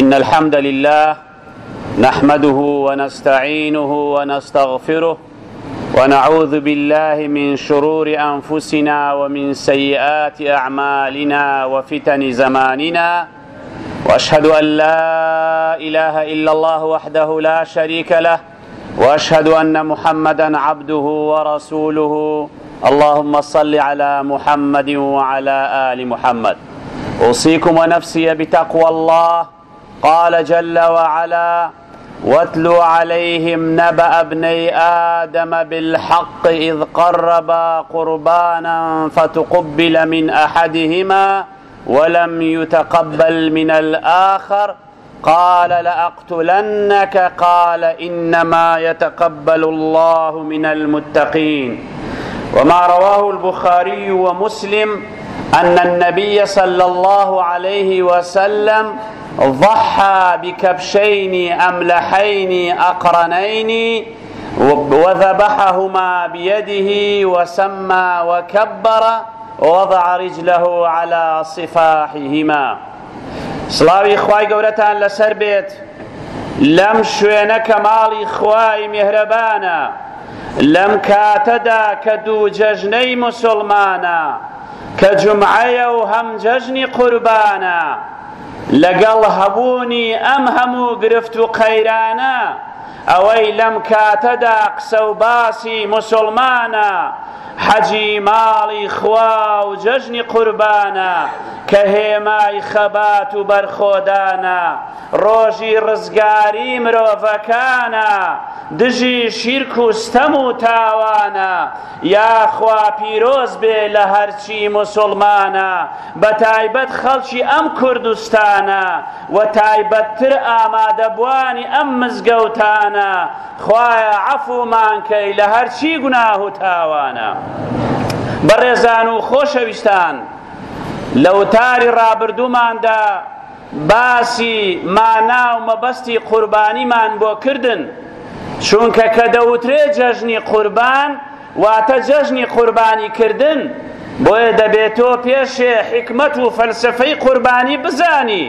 إن الحمد لله نحمده ونستعينه ونستغفره ونعوذ بالله من شرور أنفسنا ومن سيئات أعمالنا وفتن زماننا وأشهد أن لا إله إلا الله وحده لا شريك له وأشهد أن محمدا عبده ورسوله اللهم صل على محمد وعلى آل محمد أوصيكم ونفسي بتقوى الله قال جل وعلا واتل عليهم نبأ ابني آدم بالحق إذ قربا قربانا فتقبل من أحدهما ولم يتقبل من الآخر قال لأقتلنك قال إنما يتقبل الله من المتقين وما رواه البخاري ومسلم أن النبي صلى الله عليه وسلم ضحى بكبشين أملحين أقرنين وذبحهما بيده وسمى وكبر ووضع رجله على صفاحهما سڵاوی خوای گەورەتان لەسەر بێت لەم شوێنە کە ماڵی خوای مێهرەبانە لەم کاتەدا کە دوو جەژنەی مسلمانە کە جمعەیە و هەم جەژنی قوربانە لەگەڵ هەبوونی ئەم هەموو گرفت و قەیرانە ئەوەی لەم کاتەدا قسە و باسی مسلمانە حەجی ماڵی خوا و جەژنی قوربانە کە هێمای خەبات و بەرخۆدانە ڕۆژی ڕزگاری مرۆڤەکانە دژی شیرک و ستەم و تاوانە یاخوا پیرۆز بێ لە هەرچی مسلمانە بە تایبەت خەڵکی ئەم کوردستانە و تایبەتتر ئامادەبوانی ئەم مزگەوتانە خوایە عەفومان کەی لە هەرچی گوناه و تاوانە بەڕێزان و خۆشەویستان لە وتاری ڕابردووماندا باسی مانا و مەبەستی قوربانیمان بۆ کردن چونکە کە دەوترێ جەژنی قوربان واتە جەژنی قوربانی کردن بۆیە دەبێت تۆ پێشێ حیکمەت و فەلسفەی قوربانی بزانی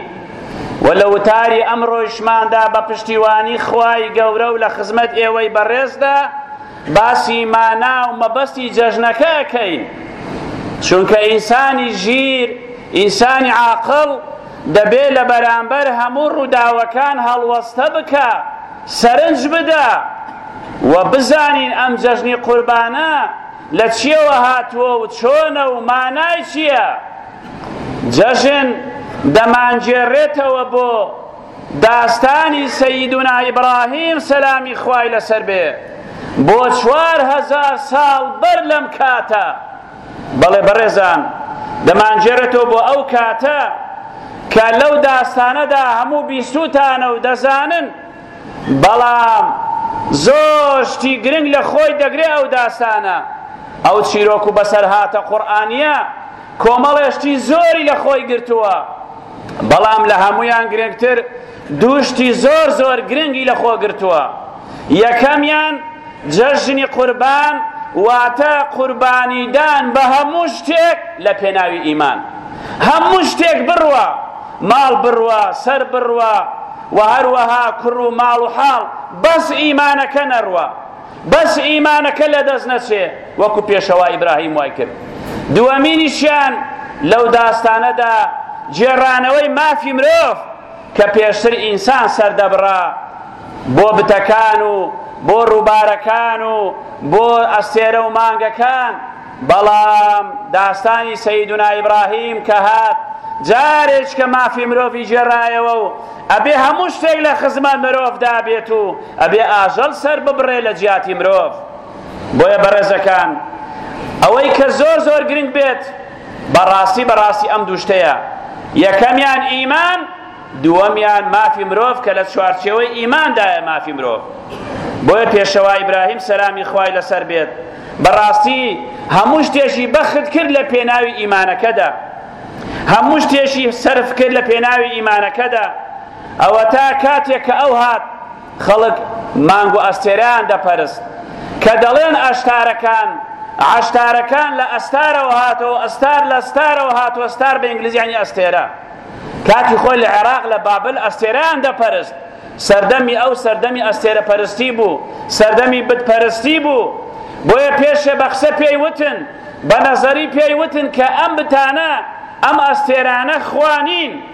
و لە وتاری ئەمڕۆیشماندا بە پشتیوانی خوای گەورە و لە خزمەت ئێوەی بەڕێزدا باسی مانا و مەبەستی جەژنەکە ئەکەین چونکە ئینسانی ژیر ئینسانی عاقڵ دەبێ لە بەرامبەر هەموو ڕووداوەکان هەڵوەستە بکا، سەرنج بدا و بزانین ئەم جەژنی قوربانە لە چییەوە هاتووە و چۆنە و مانای چییە؟ جەژن دەمانگێڕێتەوە بۆ داستانی سەییدونا ئیبراهیم سەلامی خوای لەسەر بێ بۆ چوار هەزار ساڵ بەر لەم کاتە، بەڵێ بەڕێزان دەمانگێرێتەوە بۆ ئەو کاتە کە لەو داستانەدا هەموو بیستوتانە و دەزانن بەڵام زۆر شتی گرنگ لە خۆی دەگرێ ئەو داستانە ئەو چیرۆک و بەسەرهاتە قورآانیە کۆمەڵێشتی زۆری لە خۆی گرتووە بەڵام لە هەمویان گرنگتر دوو شتی زۆر زۆر گرنگی لە خۆ گرتووە یەکەمیان جەژنی قوربان واتە قوربانیدان بە هەموو شتێک لە پێناوی ئیمان هەموو شتێک بڕوە ماڵ بڕوە سەر بڕوە و هەروەها کوڕ و ماڵ و حاڵ بەس ئیمانەکە نەڕوە بەس ئیمانەکە لە دەست نەچێ وەکو پێشەوا ئیبراهیم وای کرد دووەمینیشیان لەو داستانەدا جێڕانەوەی مافی مرۆڤ کە پێشتر ئینسان سەردەبڕا بۆ بتەکان و بۆ ڕووبارەکان و بۆ ئەستێرە و مانگەکان بەڵام داستانی سەیدونا ئیبراهیم کە هات جارێک کە مافی مرۆڤی جێرایەوە و ئەبێ هەموو شتێک لە خزمەت مرۆڤدا بێت و ئەبێ ئاژەڵ سەر ببڕێ لە جیاتی مرۆڤ بۆیە بەڕێزەکان ئەوەی کە زۆر زۆر گرنگ بێت بەڕاستی بەڕاستی ئەم دوو شتەیە یەکەمیان ئیمان دووەمیان مافی مرۆڤ کە لە چوارچێوەی ئیماندایە مافی مرۆڤ بۆیە پێشەوا ئیبراهیم سەلامی خوای لەسەر بێت بەڕاستی هەموو شتێکی بەخت کرد لە پێناوی ئیمانەکەدا هەموو شتێکی سرف کرد لە پێناوی ئیمانەکەدا ئەوە تا کاتێک کە ئەو هات خەڵک مانگ و ئەستێرەیان دەپەرست کە دەڵێن ئەشتارەکان عشتارەکان لە ئەستارەوە هاتەوە ئەستار لە ستارەوە هاتووە ستار بە ئینگلیزیانی ئەستێرە کاتی خۆی لە عێراق لە بابل ئەستێرەیان دەپەرست سەردەمی ئەو سەردەمی ئەستێرە پەرستی بوو سەردەمی بتپەرستی بوو بۆیە پێشێ بە قسە پێی وتن بە نەزەری پێی وتن کە ئەم بتانە ئەم ئەستێرانە خوانین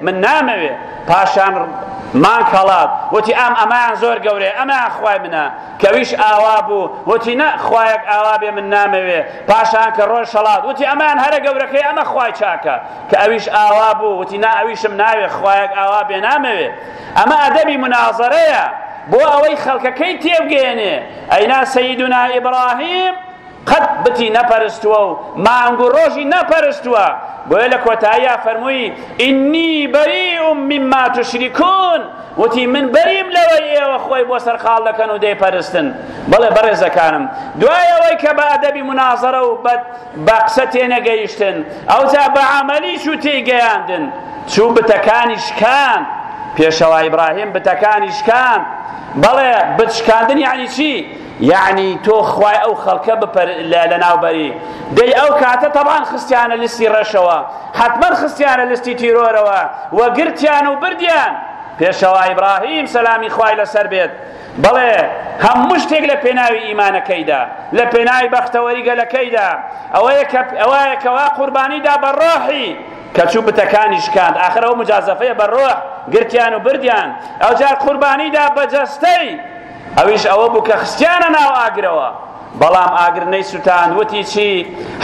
من نامەوێ پاشان مانگ هەڵات وتی ئام ئەمایان زۆر گەورەیە ئەمایان خوای منە کەویش ئاوا بوو وتی نە خوایەک ئاوا بێ من نامەوێ پاشان کە ڕۆژ هەڵات وتی ئەمان هەرە گەورەکەی ئەمە خوای چاکە کە ئەویش ئاوا بوو وتی نا ئەویشم ناوێ خوایەک ئاوا بێ نامەوێ ئەمە ئەدەبی منازەرەیە بۆ ئەوەی خەڵکەکەی تێبگەێنێ ئەینا سەیدنا ئیبراهیم قەت بتی نەپەرستووە و مانگ و ڕۆژی نەپەرستووە بۆیە لە کۆتاییا فەرمووی ئینی بەریئم مما تشریکون وتی من بەریم لەوەی ئێوە خۆی بۆ سەرقاڵ دەکەن و دەیپەرستن بەڵێ بەڕێزەکانم دوای ئەوەی کە بە ئەدەبی منازەرە و بە قسە تێنەگەیشتن ئەوجا بە عەمەلی چوو تێیگەیاندن چوو بتەکانی شکان پێشەوا ئیبراهیم بتەکانی شکان بەڵێ بتشکاندن یعنی چی یەعنی تۆ خوای ئەو خەڵکە لەناوبەری دەی ئەو کاتە تەبان خستیانە لیستی ڕەشەوە حتممە خستیانە لستی تیرۆرەوە وە گرتیان و بردیان پێشەوا ئیبراهیم سەلامی خوای لەسەر بێت بەڵێ هەموو شتێک لە پێناوی ئیمانەکەیدا لە پێناوی بەختەوەری گەلەکەیدا ئەوەیە کە ئەوەیە کەوا قوربانیدا بە ڕۆحی کەچوو بتەکانی شکاند ئاخر ئەو مجازەفەیە بە ڕۆح گرتیان و بردیان ئەوجار قوربانیدا بە جەستەی ئەویش ئەوە بوو کە خستیانە ناو ئاگرەوە بەڵام ئاگر نەیسوتان وتی چی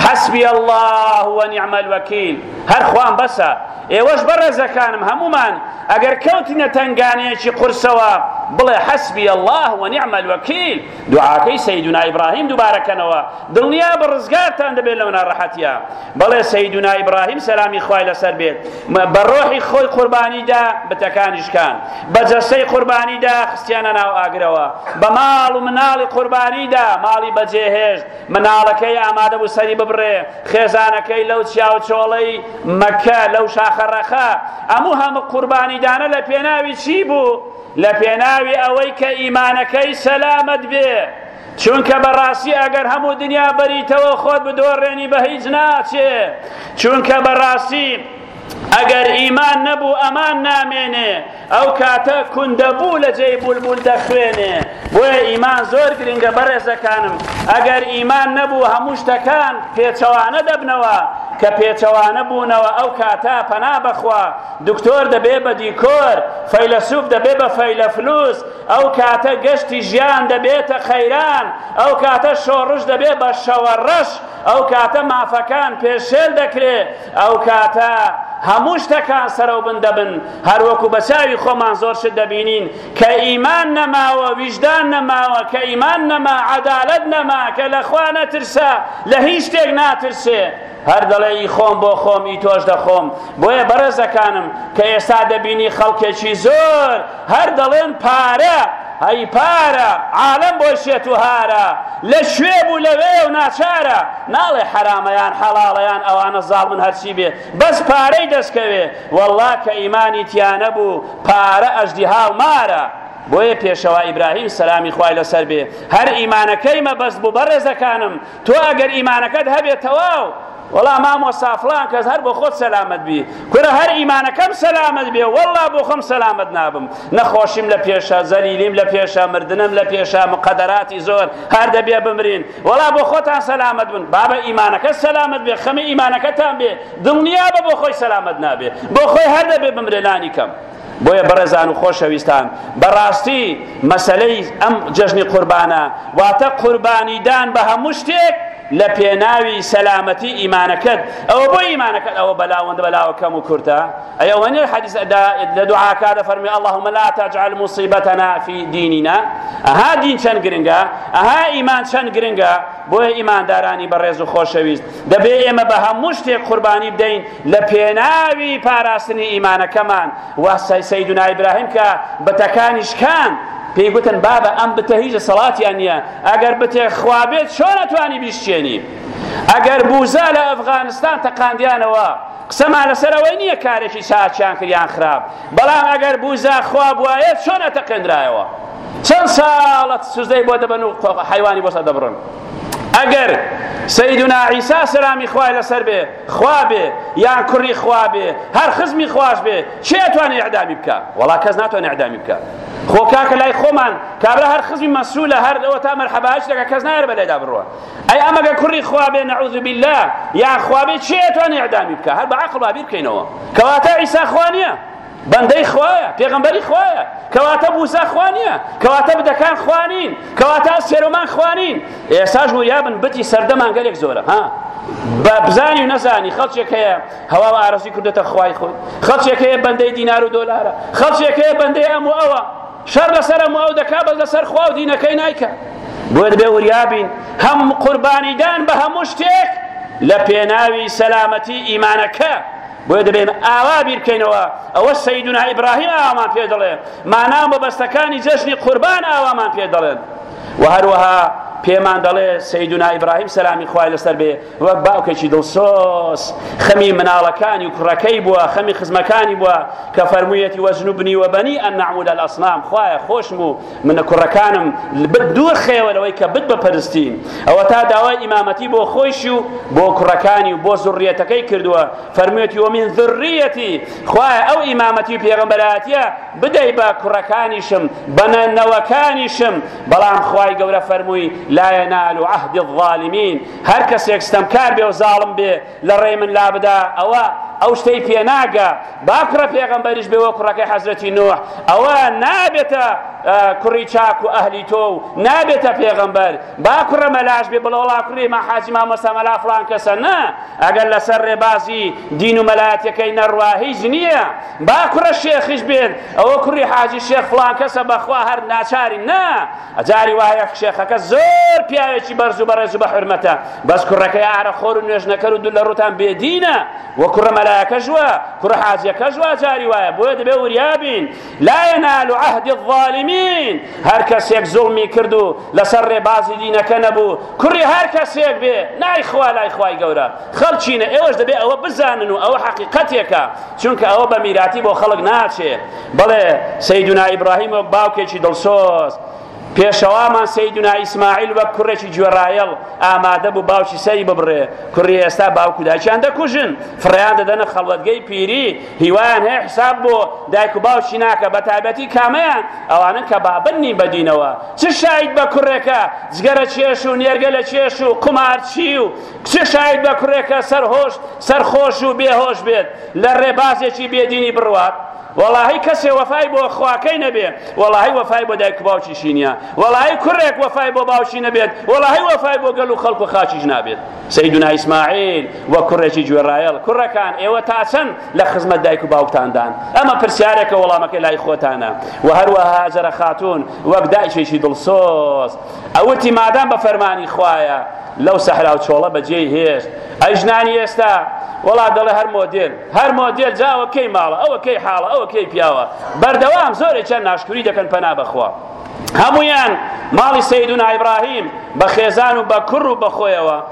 حەسبی اللە ونعم الوکیل هەر خوان بەسە ئێوەش بەڕێزەکانم هەمومان ئەگەر کەوتینە تەنگانەیەکی قورسەوە بڵێ حەسبی اللە ونعم الوکیل دوعاکەی سیدنا ئیبراهیم دووبارەکەنەوە دڵنیا بە ڕزگارتان دەبێت لەو ناڕەحەتیە بەڵێ سەیدونا ئیبڕاهیم سەلامی خوای لەسەر بێت بە ڕۆحی خۆی قوربانی دا بتەکانی شکان بە جەستەی قوربانی دا خستیانە ناو ئاگرەوە بە ماڵ و مناڵی قوربانی دا ماڵی بەجێهێشت مناڵەکەی ئامادە بوو سەری ببڕێ خێزانەکەی لەو چیاو چۆڵەی مەکە لەو شاخە ڕەخە ئەموو هەموو قوربانی دانە لە پێناوی چی بوو لە پێناوی ئەوەی کە ئیمانەکەی سەلامەت بێ چونکە بەڕاستی ئەگەر هەموو دنیا بەریتەوە خۆت بدۆڕێنی بە هیچ ناچێ چونکە بەڕاستی ئەگەر ئیمان نەبوو ئەمان نامێنێ ئەو کاتە کوندەبوو لە جێی بولبول دەخوێنێ بۆیە ئیمان زۆر گرنگە بەڕێزەکانم ئەگەر ئیمان نەبوو هەموو شتەکان پێچەوانە دەبنەوە کە پێچەوانە بوونەوە ئەو کاتە پەنا بەخوا دکتۆر دەبێ بە دیکۆر فەیلەسوف دەبێ بە فەیلەفلوس ئەو کاتە گەشتی ژیان دەبێتە قەیران، ئەو کاتە شۆڕش دەبێت بە شەوەڕەش، ئەو کاتە مافەکان پێشێل دەکرێت، ئەو کاتە هەموو شتەکان سەرەوبن دەبن، هەروەکو بە چاوی خۆمان زۆر شت دەبینین، کە ئیمان نەماوە ویژدان نەماوە، کە ئیمان نەما عەدالەت نەما، کە لە خوا نەترسا لە هیچ شتێک ناترسێ. هەر دەڵێ ئی خۆم بۆ خۆم ئی تۆش دەخۆم بۆیە بەڕێزەکانم کە ئێستا دەبینی خەڵکێکی زۆر هەر دەڵێن پارە هەی پارە عالم بۆی شێت و هارە لە شوێ بوو لەوێ و ناچارە ناڵێ حەرامەیان حەڵاڵەیان ئەوانە زاڵ من هەرچی بێ بەس پارەی دەستکەوێ والله کە ئیمانی تیانە بوو پارە ئەژدی هاو مارە بۆیە پێشەوا ئیبراهیم سەلامی خوای لەسەر بێ هەر ئیمانەکەی مەبەست بوو بەڕێزەکانم تۆ ئەگەر ئیمانەکەت هەبێت تەواو وەڵا مامۆستا فڵان کەس هەر بۆ خۆت سەلامەت بی کورە هەر ئیمانەکەم سەلامەت بێ وەڵا بۆ خۆم سەلامەت نابم نەخۆشیم لە پێشە زەلیلیم لە پێشە مردنم لە پێشە مقەدەراتی زۆر هەر دەبێ بمرین وەڵا بۆ خۆتان سەلامەت بن بابە ئیمانەکە سەلامەت بێ خەمی ئیمانەکەتان بێ دڵنیا بە بۆ خۆی سەلامەت نابێ بۆ خۆی هەر دەبێ بمرێ لانی کەم بۆیە بەڕێزان و خۆشەویستان بەڕاستی مەسەلەی ئەم جەژنی قوربانە واتە قوربانیدان بە هەموو شتێک لە پێناوی سەلامەتی ئیمانەکەت ئەوە بۆ ئیمانەکەت ئەوە بەلاوەند بەلاوە کەم و کورتە ئەوە نیە حەدیث لە دوعاکە دەفەرمی اللهم لا تجعل مصیبتنا في دیننا ئەها دین چەند گرنگە ئەها ئیمان چەند گرنگە بۆیە ئیماندارانی بەڕێز و خۆشەویست دەبێ ئێمە بە هەموو شتێک قوربانی بدەین لە پێناوی پاراستنی ئیمانەکەمان و سەیدنا ئیبراهیم کە بتەکانی شکان پێی گوتن بابە ئەم بتە هیچ سەڵاتیان نییە ئەگەر بتێ خوابێت چۆن ئەتوانی بیشچێنی ئەگەر بوزا لە ئەفغانستان تەقاندیانەوە قسەمان لەسەرەوەی نییە کارێکی چاچیان کردیان خراپ بەڵام ئەگەر بوزا خوا بواە چۆن ئەتەقێنرایەوە چەند ساڵەت سوزدەی بۆ دەبن و حیوانی بۆسە دەبڕن ئەگەر سیدنا عیسا سەلامی خوای لەسەر بێ خوا بێ یان کوڕی خوا بێ هەر خزمی خواش بێ چێ ئەتوانێ ئەعدامی بکە وەڵا کەس ناتوانێ ئەعدامی بکە خۆ کاکە لای خۆمان کابرا هەر خزمی مەسوولە هەر ئەوە تا مەرحەباش دەکە کەس نایەر بە لێدا بڕوە ئەی ئەمەگە کوڕی خوا بێ نەعوذ بالله یان خوا بێ چێ ئەتوانێ ئەعدامی بکە هەر بە عەقڵ بابیر بکەینەوە کەواتە عیسا خوا نییە بەندەی خوایە پێغەمبەری خوایە کەواتە موسا خوا نییە کەواتە بدەکان خوانین کەواتە سێرۆمان خوانین ئێساش وریابن بتی سەردەمان گەلێک زۆرە ها بە بزانی و نەزانی خەڵچێک هەیە هەوا و ئارەزی کردێتە خوای خۆی خەڵچێک هەیە بەندەی دینار و دۆلارە خەڵچێک هەیە بەندەی ئەم و ئەوە شەر لەسەر ئەم و ئەو دەکا بەس لەسەر خوا و دینەکەی نایکە بۆ دەبێ وریابین هەم قوربانیدان بە هەموو شتێک لە پێناوی سەلامەتی ئیمانەکە بۆیە دەبێ ئێمە ئاوا بیر بکەینەوە ئەوە سەیدونا ئیبراهیم ئاوامان پێ دەڵێ مانا مەبەستەکانی جەژنی قوربان ئاوامان پێ دەڵێن و هەروەها پێمان دەڵێ سەیدونا ئیبراهیم سەلامی خوای لەسەر بێ وەک باوکێکی دڵسۆز خەمی مناڵەکانی و کوڕەکەی بووە خەمی خزمەکانی بووە کە فەرموویەتی وەجنوبنی وەبەنی ئەن نەعبود الأصنام خوایە خۆشم و من و کوڕەکانم بت دوور خەیەوە لەوەی کە بت بپەرستین ئەوە تا داوای ئیمامەتی بۆ خۆیشی و بۆ کوڕەکانی و بۆ زڕیەتەکەی کردووە فەرموێتی و من ذڕیەتی خوایە ئەو ئیمامەتی و پێغەمبەراتیە بدەی بە کوڕەکانیشم بەنە نەوەکانیشم بەڵام خوای گەورە فەرمووی لا ينال عهد الظالمین هەر کەسێک ستەمکار بێ و زاڵم بێ لە ڕێی من لابدا ئەوە ئەو شتەی پێناگا با کوڕە پێغەمبەریش بێ وە کوڕەکەی حەزرەتی نوح ئەوە نابێتە کوڕی چاک و ئەهلی تۆ و نابێتە پێغەمبەر با کوڕە مەلاش بێ بڵە وڵا کوڕی ما حاجی مامۆستا مەلا فڵان کەسە نا ئەگەر لەسەر ڕێبازی دین و مەلایەتەکەی نەڕوا هیچ نییە با کوڕە شێخیش بێت ئەوە کوڕی حاجی شێخ فڵان کەسە بەخوا هەر ناچاری نا جاری وایە شێخەکە زۆر پیاوێکی بەرز و بەڕێز و بە حرمەتە بەس کوڕەکەی ئارەخۆر و نوێژنەکەر و دوو لە ڕوتان بێدینە و کوڕە مەلایەکەش وە کوڕە حاجیەکەش وا جاری وایە بۆیە دەبێ وریابین لا ينال عهد الظالمین هەر کەسێک زوڵمی کرد و لەسەر ڕێبازی دینەکە نەبوو کوڕی هەر کەسێک بێ نای خوا لای خوای گەورە خەڵچینە ئێوەش دەبێ ئەوە بزانن و ئەوە حەقیقەتێکە چونکە ئەوە بە میراتی بۆ خەڵک ناچێ بەڵێ سەیدونا ئیبراهیم وەک باوکێکی دڵسۆز پێشەوامان سەیدونا ئیسماعیل وەک کوڕێکی گوێڕایەڵ ئامادە بوو باوکی سەری ببڕێ کوڕی ئێستا باوک و دایکیان دەکوژن فڕیان دەدەنە خەڵوەتگەی پیری هیوایان هەیە حساب بۆ دایک و باوکی ناکە بە تایبەتی کامەیان ئەوانە کە بابنی بەدینەوە چ شاید بە کوڕێکە جگەرە چێش و نێرگە لە چێش و قومارچی و چ شایەت بە کوڕێکە سەرهۆش سەرخۆش و بێهۆش بێت لە ڕێبازێکی بێدینی بڕوات وەڵاهی کەسێ وەفای بۆ خواکەی نەبێ وەڵاهی وەفای بۆ دایک باوکیشی نییە وەڵاهی کوڕێک وەفای بۆ باوکی نەبێت وەڵاهی وەفای بۆ گەل و خەڵک و خاچیش نابێت سەیدنا ئیسماعیل وە کوڕێکی گوێڕایەڵ کوڕەکان ئێوە تا چەند لە خزمەت دایک و باوکتاندان ئەمە پرسیارێکە وەڵامەکە لای خۆتانە و هەروەها هاجرە خاتون وەک دایکێکی دڵسۆز ئەوتی مادام بە فەرمانی خوایە لەو سەحرا و چۆڵە بەجێی هێشت ئەی ژنانی ئێستا وەڵا دەڵێ هەر مۆدێل هەر مۆدێل جاوە کەی ماڵە ئەوە کەی حاڵە ئەوە کەی پیاوە بەردەوام زۆرێکیان ناشکوری دەکەن پەنا بەخوا هەمویان ماڵی سیدنا ئیبراهیم بە خێزان و بە کوڕ و بەخۆیەوە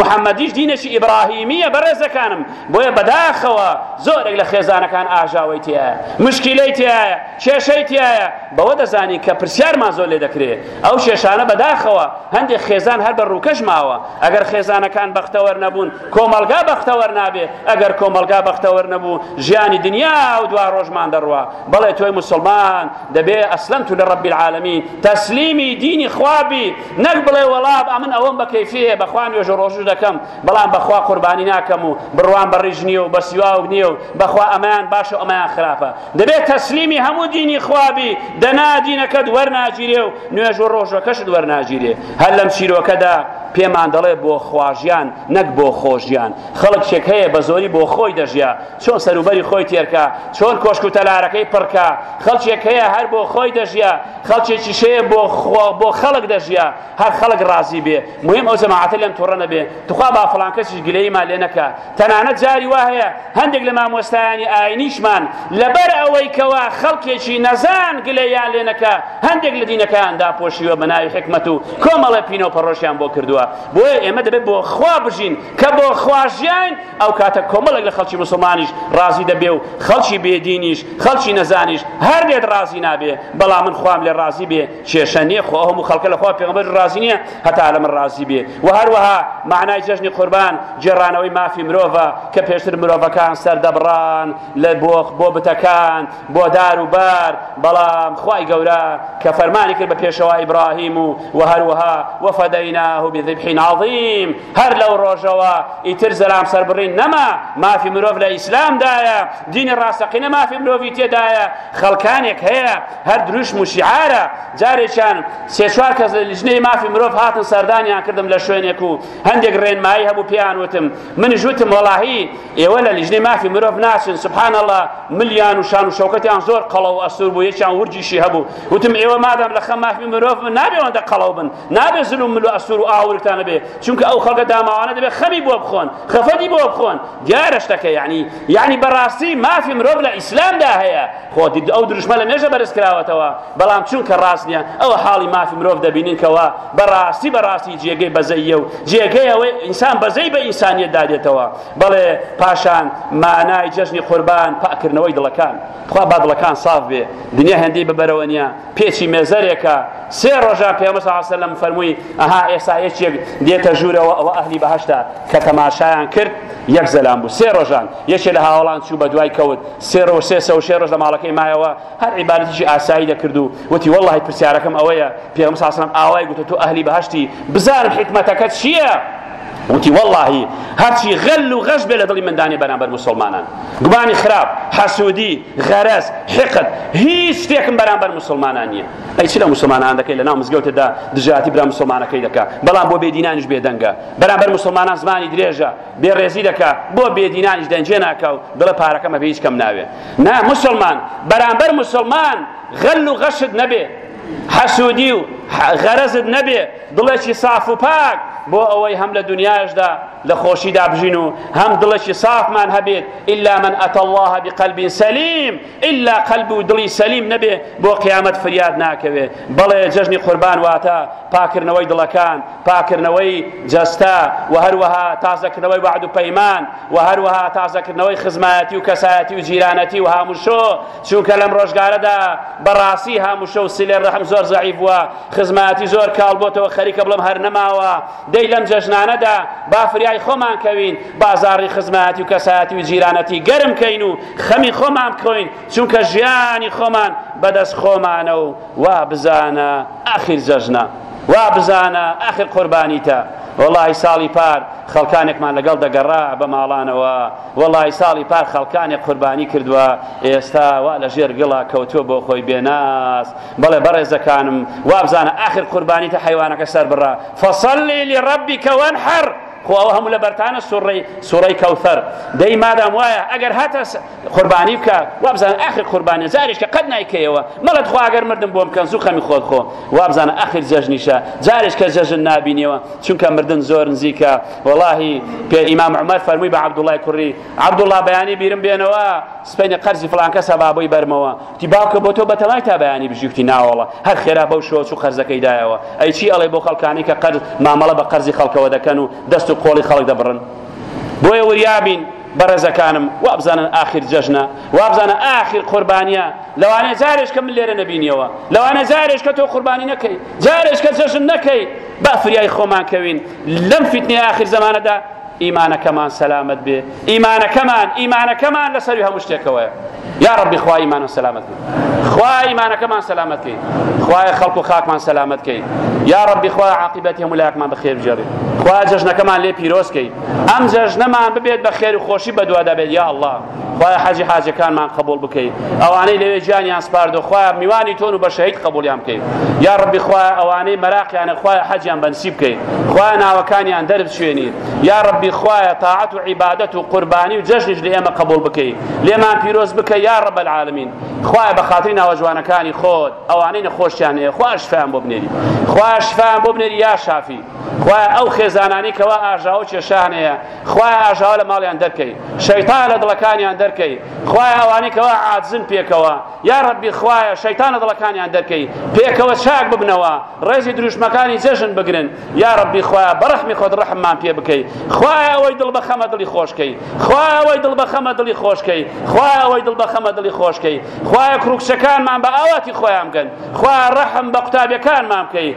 محمدیش دینێکی ئیبراهیمیە بەڕێزەکانم بۆیە بەداخەوە زۆرێک لە خێزانەکان ئاژاوەی تایە مشکیلەی تایە کێشەی تایە بەوە دەزانی کە پرسیارمان زۆر لێ دەکرێت ئەو کێشانە بەداخەوە هەندێک خێزان هەر بە ڕووکەش ماوە ئەگەر خێزانەکان بەختەوەر نەبوون کۆمەلگا بەختەوەر نابێ ئەگەر کۆمەلگا بەختەوەر نەبوو ژیانی دنیا و دوا ڕۆژمان دەڕوە بەڵێ تۆی مسلمان دەبێ ئەسلم تو لە ڕبی العالمین تەسلیمی دینی خوابی نەک بڵێ وەڵا ئەمن ئەوەم بە کەیفی هەیە بەخوا نوێژ و ڕۆژوو دەکەم بەڵام بەخوا قوربانی ناکەم و بڕوام بە ڕیژ نییە و بە سیواوک نییە و بەخوا ئەمەیان باشە و ئەمەیان خراپە دەبێت تەسلیمی هەموو دینی خوابی دەنا دینەکەت وەرناگیرێ و نوێژ و ڕۆژەکەشت وەرناگیرێ هەر لەم چیرۆکەدا پێمان دەڵێ بۆ خواژیان نەک بۆ خۆشیان خەڵکێک هەیە بە زۆری بۆ خۆی دەژیا چۆن سەروبەری خۆی تێرکا چۆن کۆشک و تەلارەکەی پڕکا خەڵکێک هەیە هەر بۆ خۆی دەژیا خەڵکێکی شەیە بۆ بۆ خەڵک دەژیا هەر خەڵک ڕازی بێ مهم ئەو جەماعەتە لەم توڕە نەبێ توخوا با فڵانکەسیش گلەیمان لێ نەکا تەنانەت جاری وا هەیە هەندێک لە مامۆستایانی ئاینیشمان لەبەر ئەوەی کەوا خەڵکێکی نەزان گلەیان لێ نەکا هەندێک لە دینەکەیان داپۆشیوە بە ناوی حکمت و کۆمەڵە پینە و پەڕۆشیان بۆ کردووە بۆیە ئێمە دەبێت بۆ خوا بژین کە بۆ خوا ژیاین ئەو کاتە کۆمەڵێک لە خەڵکی مسلمانیش ڕازی دەبێ و خەڵکی بێدینیش خەڵکی نەزانیش هەر لێت ڕازی نابێ بەڵام من خوام لێ ڕازی بێ کێشە نییە خۆ هەموو خەڵکە لەخوا پێغەمبەر ڕازی نییە هەتا لە من ڕازی بێ و هەروەها معنای جەژنی قوربان گێڕانەوەی مافی مرۆڤە کە پێشتر مرۆڤەکان سەردەبڕان لە بۆخ بۆ بتەکان بۆ دار و بار بەڵام خوای گەورە کە فەرمانی کرد بە پێشەوە ئیبراهیم و و هەروەها وەفەدەیناه بذبح عظیم هەر لەو ڕۆژەوە ئیتر زەلام سەربڕین نەما مافی مرۆڤ لە ئیسلامدایە دینی ڕاستەقینە مافی مرۆڤی تێدایە خەڵکانێک هەیە هەر دروشم و شیعارە جارێکیان سێ چوار کەس لە لیژنەی مافی مرۆڤ هاتن سەردانیان کردم لە شوێنێک و هەندێک ڕێنمایی هەبوو پێیان وتم من ژوتم وەڵاهی ئێوە لە لیژنەی مافی مرۆڤ ناچن سبحان الله ملیان و شان و شەوکەتیان زۆر قەڵەو ئەسور بوو یەکیان ورجیشی هەبوو وتم ئێوە مادام لە خەم مافی مرۆڤ نابێوەندە قەڵەو بن نابێ زلوم مل و ئەستور و ئاورکتان نەبێ چونکە ئەو خەڵکە داماوانە دەبێ خەمی بۆ بخۆن خەفەتی بۆ بخۆن دیارە شتەکە یعنی یعنی بەڕاستی مافی مرۆڤ لە ئیسلامدا هەیە خۆ ئەو دروشمە لە مێژە بەرز کراوەتەوە بەڵام چونکە ڕاست نییە ئەوە حاڵی مافی مرۆڤ دەبینن کەەوە بەڕاستی بەڕاستی جێگەی بەزەیە و جێگەیەوەی ئینسان بەزەی بە ئینسانیت دادێتەوە بەڵێ پاشان مانای جەژنی قوربان پاکردنەوەی دڵەکان خوا با دڵەکان ساف بێ دنیا هەندی ببەرەوە نیە پێچی مێزەرێکە سێ ڕۆژە پێمە سەلەم فەرمووی ئەها ئێستا یەکێک دێتە ژوورەوە ئەوە ئەهلی بەهشتا کە تەماشایان کرد یەک زەلام بوو سێ ڕۆژان یەکێ لە هاوڵان چوو بە دوای کەوت سێ ڕۆژ سێ سەو شێ ڕۆژ لە ماڵەکەی مایەوە هەر عیبارەتیشی ئاسایی دەکرد و وتی وەڵی پرسیارەکەم ئەوەیە پێمە سەلەم ئاوای گوتە تۆ ئەهلی بەهشتی بزار حکمەتەکە چییە؟ وتی واللهی هەرچی غەل و غەش بێ لە دڵی مندانێ بەرامبەر مسلمانان گومانی خراپ حەسوودی غەرەز حقد هیچ شتێکم بەرامبەر موسڵمانان نییە ئەی چی لە موسڵمانان دەکەی لە ناو مزگەوتدا دژایەتی برا موسڵمانەکەی دەکا بەڵام بۆ بێدینانیش بێدەنگە بەرامبەر موسڵمانان زمانی درێژە بێڕێزی دەکا بۆ بێدینانیش دەنجێ ناکا و دڵە پارەکەمە بە هیچ کەم ناوێ نا موسڵمان بەرامبەر موسڵمان غەل و غەشت نەبێ حەسوودی و غەرەزت نەبێ دڵێکی ساف و پاک بۆ ئەوەی هەم لە دنیاشدا لە خۆشیدا بژین و هەم دڵێکی سافمان هەبێت ئللا من ئەتە الله بقلب سلیم ئللا قلب و دڵی سەلیم نەبێ بۆ قیامەت فریاد ناکەوێ بەڵێ جەژنی قوربان واتە پاکردنەوەی دڵەکان پاکردنەوەی جەستە و هەروەها تازەکردنەوەی وعد و پەیمان و هەروەها تازەکردنەوەی خزمایەتی و کەسایەتی و جیرانەتی و هاموشۆ چونکە لەم ڕۆژگارەدا بەڕاستی هاموشە و سلێ ڕەحم زۆر زەعیف بووە خزمایەتی زۆر کاڵ بۆتەوە خەریکە بڵم هەر نەماوە دەی لەم جەژنانەدا با فریای خۆمان کەوین بازاڕی خزمەتی و کەسایەتی و جیرانەتی گەرم کەین و خەمی خۆمان بکەین چونکە ژیانی خۆمان بەدەست خۆمانە و وا بزانە ئاخیر جەژنە وا بزانە ئاخر قوربانیتە وەڵی ساڵی پار خەڵکانێکمان لەگەڵ دەگەڕا بە ماڵانەوە وەڵی ساڵی پار خەڵکانێک قوربانی کردووە ئێستا وا لە ژێر گڵا کەوتووە بۆ خۆی بێناس بەڵێ بەڕێزەکانم وابزانە ئاخر قوربانیتە حەیوانەکە سەربڕە فەصلی لربک وانحر خۆ ئەوە هەموو لە بەرتانە سوڕی سوڕی کەوثەر دەی مادام وایە ئەگەر هاتە قوربانی بکە وابزانە ئاخر قوربانە جارێک کە قەت نایکەیەوە مەڵەت خۆ ئەگەر مردم بۆم بکەن زوو خەمی خۆت خۆ وابزانە ئاخر جەژنیشە جارێک کە جەژن نابینیەوە چونکە مردن زۆر نزیکە وەڵاهی پێ ئیمام عمر فەرمووی بە عەبدوڵای کوڕی عەبدوڵا بەیانی بیرم بێنەوە سپینە قەرزی فڵان کەسە بابۆی بەرمەوە تی باوکە بۆ تۆ بەتەمای تا بەیانی بژی وتی ناوەڵە هەر خێرا بەو شۆ چوو قەرزەکەی دایەوە ئەی چی ئەڵێ بۆ خەڵکانی کە قەرز مامەڵە بە قەرزی خەڵکەوە دەکەن و دەست و قۆڵی خەڵک دەبڕن بۆیە وریابین بەڕێزەکانم وابزانن ئاخر جەژنە وابزانە ئاخر قوربانیە لەوانێ جارێش کە من لێرە نەبینیەوە لەوانە جارێش کە تۆ قوربانی نەکەی جارێش کە جەژن نەکەی با فریای خۆمان کەوین لەم فیتنی ئاخر زمانەدا ئیمانەکەمان سەلامەت بێ ئیمانەکەمان ئیمانەکەمان لەسەروی هەموو شتێکەوەیە یا ڕبی خوا ئیمانە سەلامەت بێ خوا ئیمانەکەمان سەلامەت کەی خوایە خەڵک و خاکمان سەلامەت کەی یا ڕبی خوا عقیبەتی هەموو لایەکمان بە خێر بژێڕی خوا جەژنەکەمان لێ پیرۆزکەی ئەم جەژنەمان ببێت بە خێر و خۆشی بەدووادا بێت یا الله خوایە حەجی حاجەکانمان قبول بکەی ئەوانەی لەوێ گیانیان سپاردۆ خوایە میوانی تۆن و بە شەهید قبولیان بکەی یا ڕبی خوایە ئەوانەی مەراقیانە خوایە حەجیان بەنسی بکەی خوایە ناوەکانیان دەربچێنی یا ڕبی خوایە تاعەت و عیبادەت و قوربانی و جەژنیش لە ئێمە قبول بکەی لێمان پیرۆز بکە یا ڕب العالمین خوایە بە خاتری ناوە جوانەکانی خۆت ئەوانەی نەخۆشیان هەیە خوا شفایان بۆ بنێری خوا شفایان بۆ بنێری یا شافی خوایە ئەو خێزانانی کەوا ئاژاوە کێشانەیە خوایە ئاژاوە لە ماڵیان دەرکەی شەیتان لە دڵەکانیان دەرکەی خوایە ئەوانی کەوا عادزن پێکەوە یا ڕەبی خوایە شەیتان لە دڵەکانیان دەرکەی پێکەوە چاک ببنەوە ڕێزی دروشمەکانی جەژن بگرن یا ڕەبی خوایە بەڕەحمی خۆت ڕەحممان پێ بکەی خوایە ئەوەی دڵ بە خەمە دڵی خۆشکەی خوایە ئەوەی دڵ بە خەمە دڵی خۆشکەی خوایە ئەوەی دڵ بە خەمە دڵی خۆشکەی خوایە کروکچەکانمان بە ئاواتی خۆیان بگەن خوایە ڕەحم بە قوتابیەکانمان بکەی